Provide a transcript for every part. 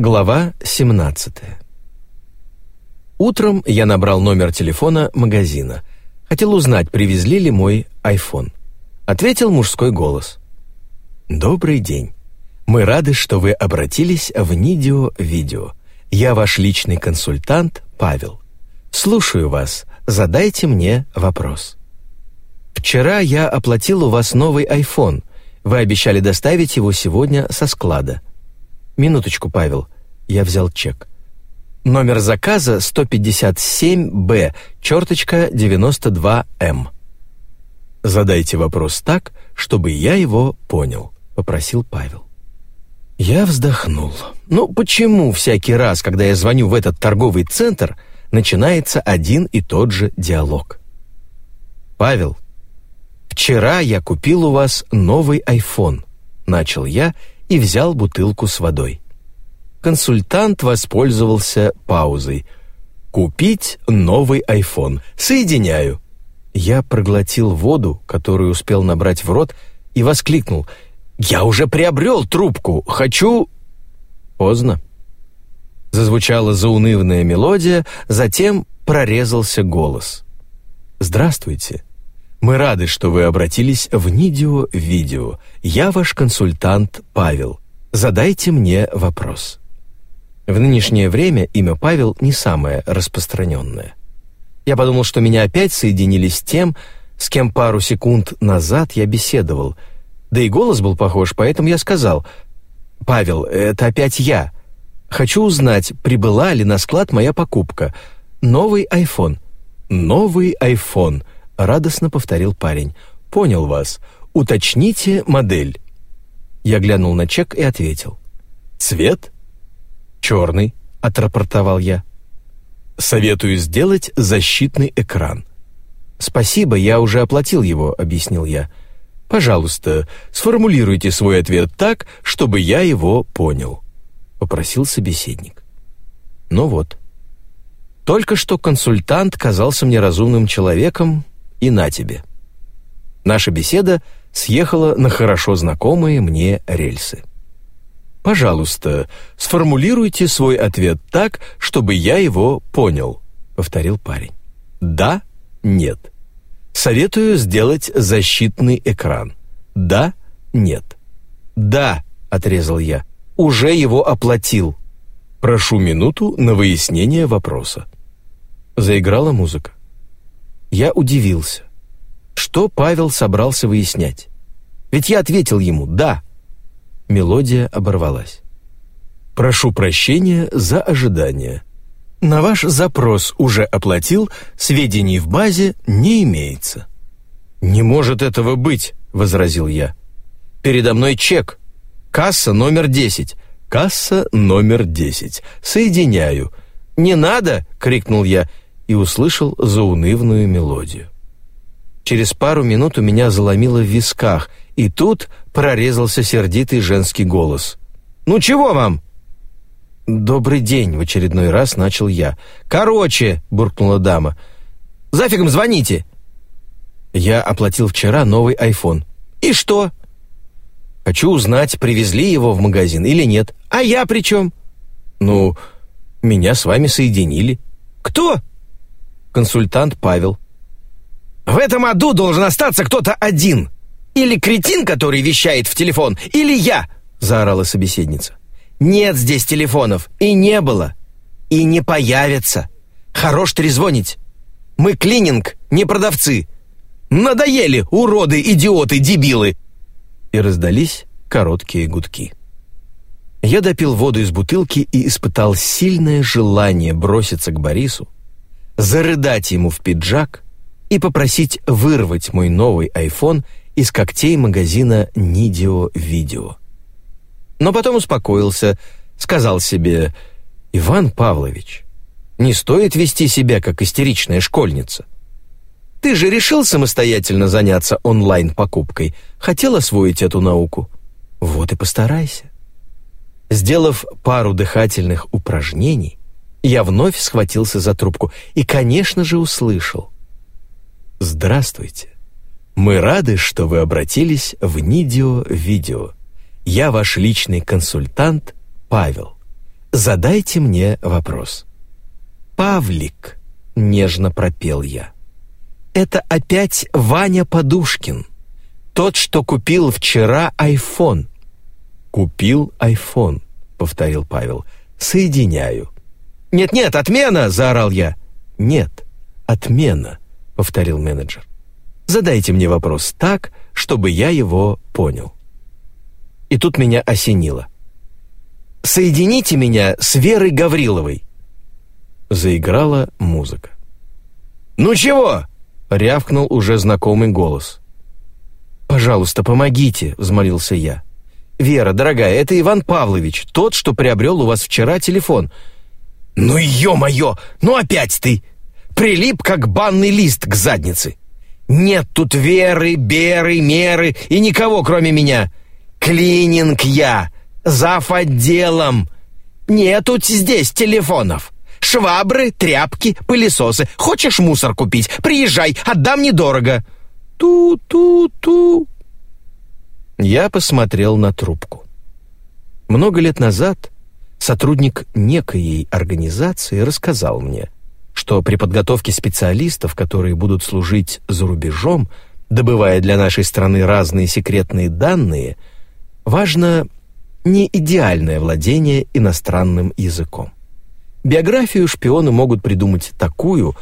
Глава 17 Утром я набрал номер телефона магазина. Хотел узнать, привезли ли мой iPhone. Ответил мужской голос. «Добрый день. Мы рады, что вы обратились в Нидио Видео. Я ваш личный консультант Павел. Слушаю вас. Задайте мне вопрос». «Вчера я оплатил у вас новый iPhone. Вы обещали доставить его сегодня со склада». «Минуточку, Павел». Я взял чек. Номер заказа 157-Б, черточка 92-М. «Задайте вопрос так, чтобы я его понял», — попросил Павел. Я вздохнул. Ну, почему всякий раз, когда я звоню в этот торговый центр, начинается один и тот же диалог? «Павел, вчера я купил у вас новый iPhone», — начал я и взял бутылку с водой. Консультант воспользовался паузой. «Купить новый iPhone. Соединяю». Я проглотил воду, которую успел набрать в рот, и воскликнул. «Я уже приобрел трубку. Хочу...» Поздно. Зазвучала заунывная мелодия, затем прорезался голос. «Здравствуйте. Мы рады, что вы обратились в Нидио Видео. Я ваш консультант Павел. Задайте мне вопрос». В нынешнее время имя Павел не самое распространенное. Я подумал, что меня опять соединили с тем, с кем пару секунд назад я беседовал. Да и голос был похож, поэтому я сказал, «Павел, это опять я. Хочу узнать, прибыла ли на склад моя покупка. Новый iPhone». «Новый iPhone», — радостно повторил парень. «Понял вас. Уточните модель». Я глянул на чек и ответил. «Цвет?» «Черный», — отрапортовал я. «Советую сделать защитный экран». «Спасибо, я уже оплатил его», — объяснил я. «Пожалуйста, сформулируйте свой ответ так, чтобы я его понял», — попросил собеседник. Ну вот. Только что консультант казался мне разумным человеком, и на тебе. Наша беседа съехала на хорошо знакомые мне рельсы. «Пожалуйста, сформулируйте свой ответ так, чтобы я его понял», — повторил парень. «Да, нет. Советую сделать защитный экран. Да, нет. Да, отрезал я. Уже его оплатил. Прошу минуту на выяснение вопроса. Заиграла музыка. Я удивился. Что Павел собрался выяснять? Ведь я ответил ему «да». Мелодия оборвалась. «Прошу прощения за ожидание. На ваш запрос уже оплатил, сведений в базе не имеется». «Не может этого быть», — возразил я. «Передо мной чек. Касса номер 10. Касса номер 10. Соединяю». «Не надо!» — крикнул я и услышал заунывную мелодию. Через пару минут у меня заломило в висках, и тут прорезался сердитый женский голос. «Ну чего вам?» «Добрый день», — в очередной раз начал я. «Короче», — буркнула дама, — «зафигом звоните». Я оплатил вчера новый iPhone. «И что?» «Хочу узнать, привезли его в магазин или нет. А я при чем?» «Ну, меня с вами соединили». «Кто?» «Консультант Павел». «В этом аду должен остаться кто-то один», или кретин, который вещает в телефон, или я!» — заорала собеседница. «Нет здесь телефонов, и не было, и не появится. Хорош трезвонить. Мы клининг, не продавцы. Надоели, уроды, идиоты, дебилы!» И раздались короткие гудки. Я допил воду из бутылки и испытал сильное желание броситься к Борису, зарыдать ему в пиджак и попросить вырвать мой новый iPhone из когтей магазина «Нидио Видео». Но потом успокоился, сказал себе, «Иван Павлович, не стоит вести себя как истеричная школьница. Ты же решил самостоятельно заняться онлайн-покупкой, хотел освоить эту науку. Вот и постарайся». Сделав пару дыхательных упражнений, я вновь схватился за трубку и, конечно же, услышал. «Здравствуйте. Мы рады, что вы обратились в Нидио Видео. Я ваш личный консультант Павел. задайте мне вопрос. «Павлик», — нежно пропел я, — «это опять Ваня Подушкин, тот, что купил вчера айфон». «Купил айфон», — повторил Павел, — «соединяю». «Нет-нет, отмена!» — заорал я. «Нет, отмена», — повторил менеджер. «Задайте мне вопрос так, чтобы я его понял». И тут меня осенило. «Соедините меня с Верой Гавриловой». Заиграла музыка. «Ну чего?» — рявкнул уже знакомый голос. «Пожалуйста, помогите», — взмолился я. «Вера, дорогая, это Иван Павлович, тот, что приобрел у вас вчера телефон». «Ну, ё-моё! Ну опять ты! Прилип, как банный лист к заднице! Нет тут веры, беры, меры и никого, кроме меня! Клининг я! Зав. отделом! Нету здесь телефонов!» Швабры, тряпки, пылесосы. Хочешь мусор купить? Приезжай, отдам недорого. Ту-ту-ту. Я посмотрел на трубку. Много лет назад сотрудник некоей организации рассказал мне, что при подготовке специалистов, которые будут служить за рубежом, добывая для нашей страны разные секретные данные, важно не идеальное владение иностранным языком. Биографию шпионы могут придумать такую,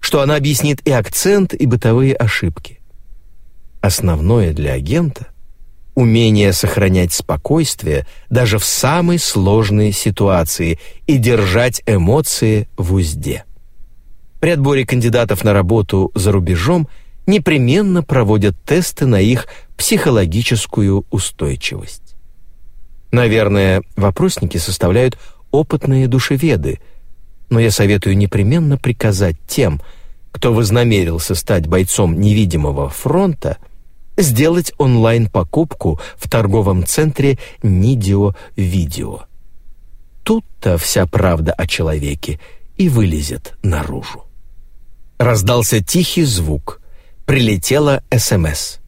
что она объяснит и акцент, и бытовые ошибки. Основное для агента — умение сохранять спокойствие даже в самой сложной ситуации и держать эмоции в узде. При отборе кандидатов на работу за рубежом непременно проводят тесты на их психологическую устойчивость. Наверное, вопросники составляют опытные душеведы, но я советую непременно приказать тем, кто вознамерился стать бойцом невидимого фронта, сделать онлайн-покупку в торговом центре Нидио Видео. Тут-то вся правда о человеке и вылезет наружу. Раздался тихий звук. Прилетела СМС.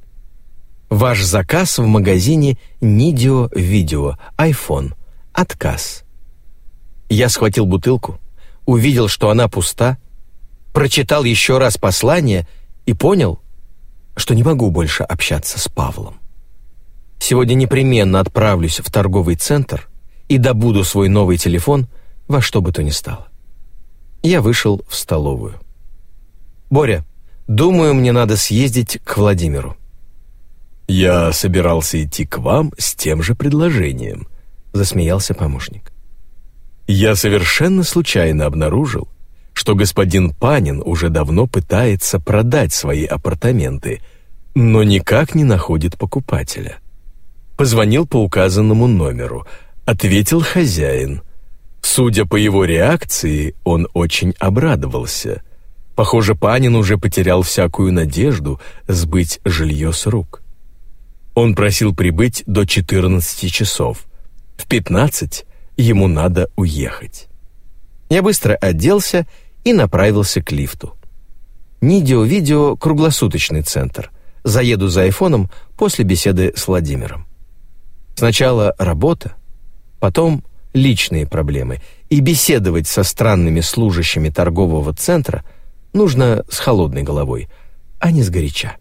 Ваш заказ в магазине Нидио Видео, iPhone. Отказ. Я схватил бутылку, увидел, что она пуста, прочитал еще раз послание и понял, что не могу больше общаться с Павлом. Сегодня непременно отправлюсь в торговый центр и добуду свой новый телефон во что бы то ни стало. Я вышел в столовую. «Боря, думаю, мне надо съездить к Владимиру». «Я собирался идти к вам с тем же предложением», — засмеялся помощник. «Я совершенно случайно обнаружил, что господин Панин уже давно пытается продать свои апартаменты, но никак не находит покупателя. Позвонил по указанному номеру, ответил хозяин. Судя по его реакции, он очень обрадовался. Похоже, Панин уже потерял всякую надежду сбыть жилье с рук. Он просил прибыть до 14 часов. В 15 ему надо уехать. Я быстро оделся и направился к лифту. Нидио-видео — круглосуточный центр. Заеду за айфоном после беседы с Владимиром. Сначала работа, потом личные проблемы. И беседовать со странными служащими торгового центра нужно с холодной головой, а не с горяча.